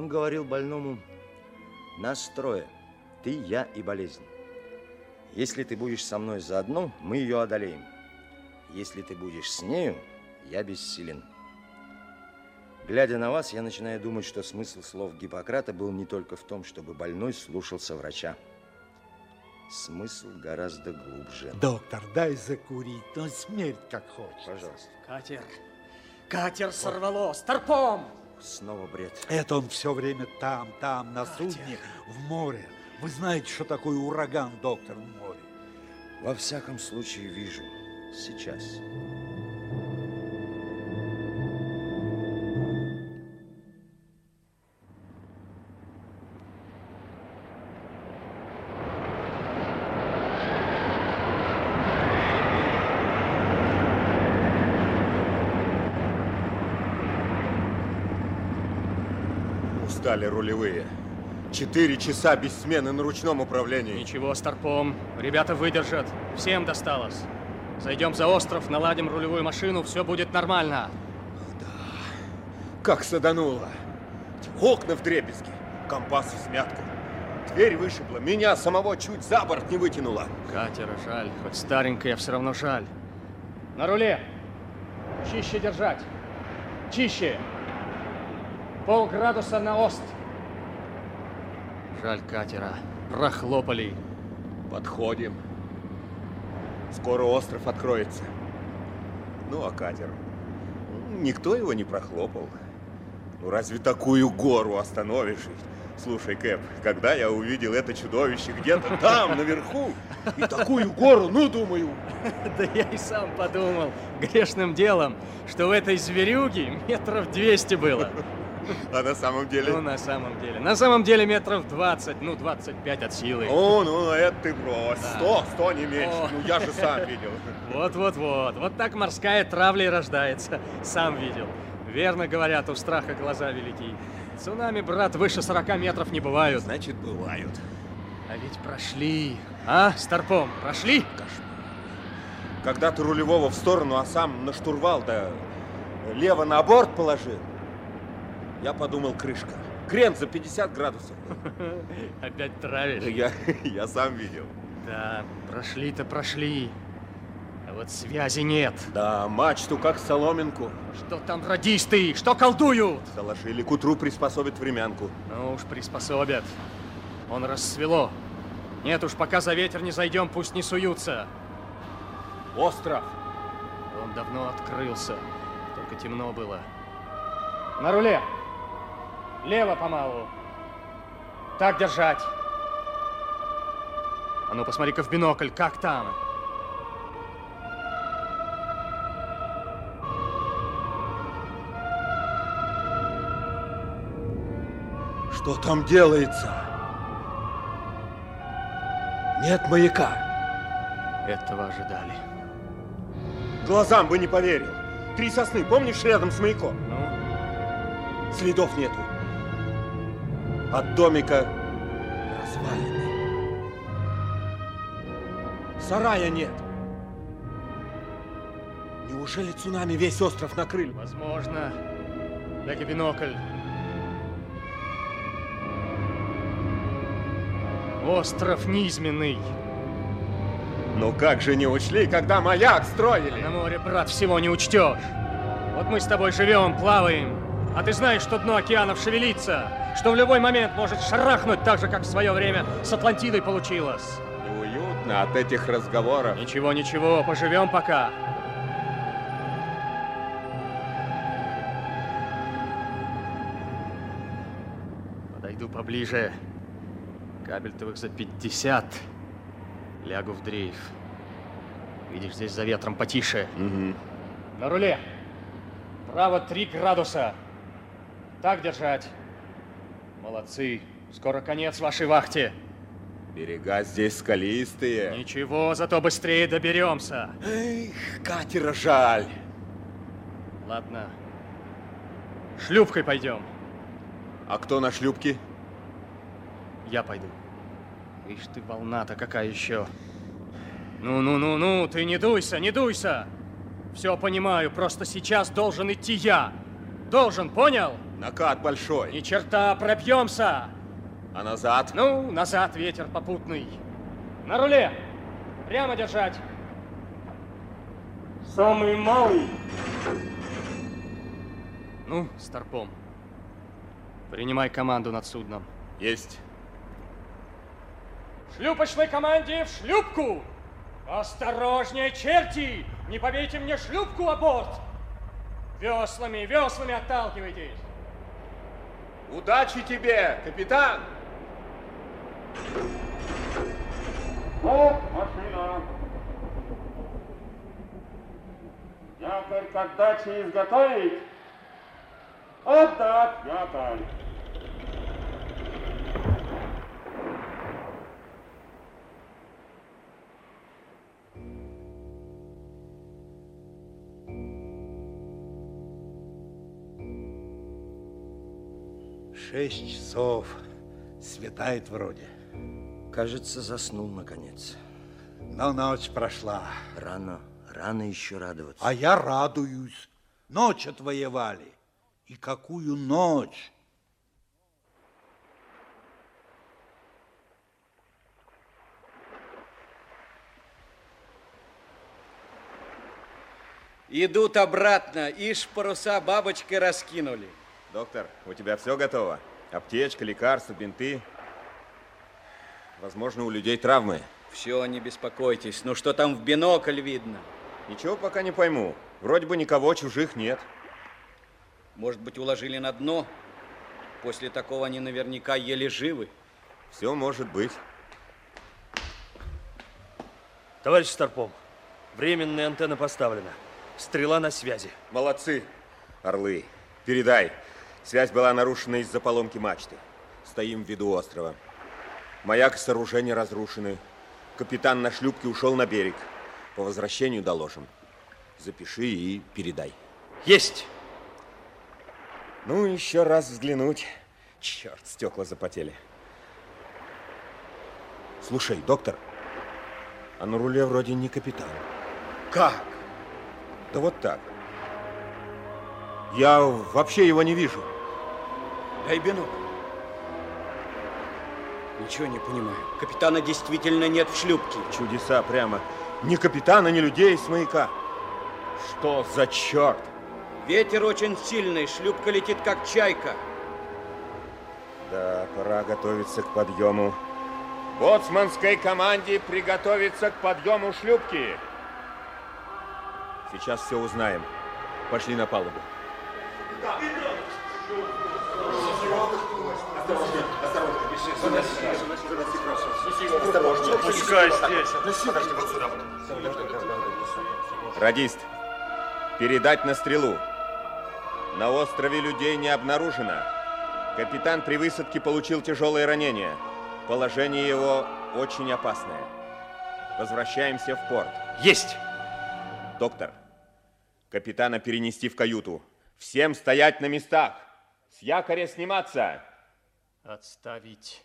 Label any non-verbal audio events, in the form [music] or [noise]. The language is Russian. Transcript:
Он говорил больному, нас трое, ты, я и болезнь. Если ты будешь со мной заодно, мы ее одолеем. Если ты будешь с нею, я бессилен. Глядя на вас, я начинаю думать, что смысл слов Гиппократа был не только в том, чтобы больной слушался врача. Смысл гораздо глубже. Доктор, дай закурить, но смерть как хочешь. Пожалуйста. Катер, катер сорвало, старпом! Снова бред. Это он все время там, там, на судне, в море. Вы знаете, что такое ураган, доктор, в море? Во всяком случае, вижу. Сейчас. Устали рулевые. Четыре часа без смены на ручном управлении. Ничего, старпом, ребята выдержат. Всем досталось. Зайдем за остров, наладим рулевую машину, все будет нормально. Как садануло. Окна в дребезги, компас в смятку. Дверь вышибла, меня самого чуть за борт не вытянуло. Катера жаль, хоть старенькая, все равно жаль. На руле. Чище держать. Чище. Полградуса на ост. Жаль катера. Прохлопали. Подходим. Скоро остров откроется. Ну, а катер? Никто его не прохлопал. Ну, разве такую гору остановишь? Слушай, Кэп, когда я увидел это чудовище где-то там, наверху, и такую гору, ну, думаю, [laughs] Да я и сам подумал, грешным делом, что в этой зверюге метров 200 было. А на самом деле... Ну, на самом деле. На самом деле метров 20, ну, 25 от силы. О, ну, это ты брось. Да. Сто, сто не меньше. Ну, я же сам видел. Вот-вот-вот. Вот так морская травля и рождается. Сам видел. Верно говорят, у страха глаза велики. Цунами, брат, выше 40 метров не бывают. Значит, бывают. А ведь прошли. А, Старпом, прошли? Когда ты рулевого в сторону, а сам на штурвал, да лево на борт положил, я подумал, крышка. Крен за 50 градусов. [laughs] Опять травишь? Я, [laughs] я сам видел. Да, прошли-то прошли. А вот связи нет. Да, мачту как соломинку. Что там радисты? Что колдуют? Заложили к утру приспособит времянку. Ну уж приспособят. Он рассвело. Нет уж, пока за ветер не зайдем, пусть не суются. Остров. Он давно открылся. Только темно было. На руле. Лево помалу. Так держать. А ну посмотри-ка в бинокль, как там? Что там делается? Нет маяка. Этого ожидали. Глазам бы не поверил. Три сосны, помнишь, рядом с маяком? Ну, Следов нету. От домика развалины. Сарая нет. Неужели цунами весь остров накрыли? возможно. Дай-ка бинокль. Остров низменный. Ну как же не учли, когда маяк А строили? на море, брат, всего не учтешь. Вот мы с тобой живем, плаваем, а ты знаешь, что дно океанов шевелится, что в любой момент может шарахнуть так же, как в свое время с Атлантидой получилось. Неуютно от этих разговоров. Ничего, ничего, поживем пока. Подойду поближе. Кабельтовых за 50. Лягу в дрейф. Видишь, здесь за ветром потише. Мгм. На руле. Право 3 градуса. Так держать. Молодцы. Скоро конец вашей вахте. Берега здесь скалистые. Ничего, зато быстрее доберемся. Эх, катера жаль. Ладно. Шлюпкой пойдем. А кто на шлюпке? Я пойду. Ишь ты, волна-то какая еще. Ну-ну-ну-ну, ты не дуйся, не дуйся. Все понимаю, просто сейчас должен идти я. Должен, понял? Накат большой. Ни черта, пробьемся. А назад? Ну, назад ветер попутный. На руле. Прямо держать. Самый малый. Ну, Старпом, принимай команду над судном. Есть. Шлюпочной команде в шлюпку! Осторожнее, черти! Не побейте мне шлюпку о борт! Веслами, веслами отталкивайтесь! Удачи тебе, капитан! Вот машина. Якорь к отдаче изготовить. Отдать якорь. Шесть часов. Светает вроде. Кажется, заснул наконец. Но ночь прошла. Рано, рано еще радоваться. А я радуюсь. Ночь отвоевали. И какую ночь! Идут обратно, ишь паруса бабочкой раскинули. Доктор, у тебя все готово? Аптечка, лекарства, бинты. Возможно, у людей травмы. Все, не беспокойтесь. Ну что там в бинокль видно? Ничего пока не пойму. Вроде бы никого чужих нет. Может быть, уложили на дно? После такого они наверняка еле живы. Все может быть. Товарищ Старпом, временная антенна поставлена. Стрела на связи. Молодцы, орлы. Передай. Связь была нарушена из-за поломки мачты. Стоим в виду острова. Маяк и сооружения разрушены. Капитан на шлюпке ушел на берег. По возвращению доложим. Запиши и передай. Есть! Ну, еще раз взглянуть. Черт, стекла запотели. Слушай, доктор, а на руле вроде не капитан. Как? Да вот так. Я вообще его не вижу. Дай бинокль. Ничего не понимаю. Капитана действительно нет в шлюпке. Чудеса прямо. Ни капитана, ни людей с маяка. Что за черт? Ветер очень сильный, шлюпка летит как чайка. Да, пора готовиться к подъему. Боцманской команде приготовиться к подъему шлюпки. Сейчас все узнаем. Пошли на палубу. Пускай здесь. Радист, передать на стрелу. На острове людей не обнаружено. Капитан при высадке получил тяжелое ранение. Положение его очень опасное. Возвращаемся в порт. Есть! Доктор, капитана перенести в каюту. Всем стоять на местах. С якоря сниматься. Отставить.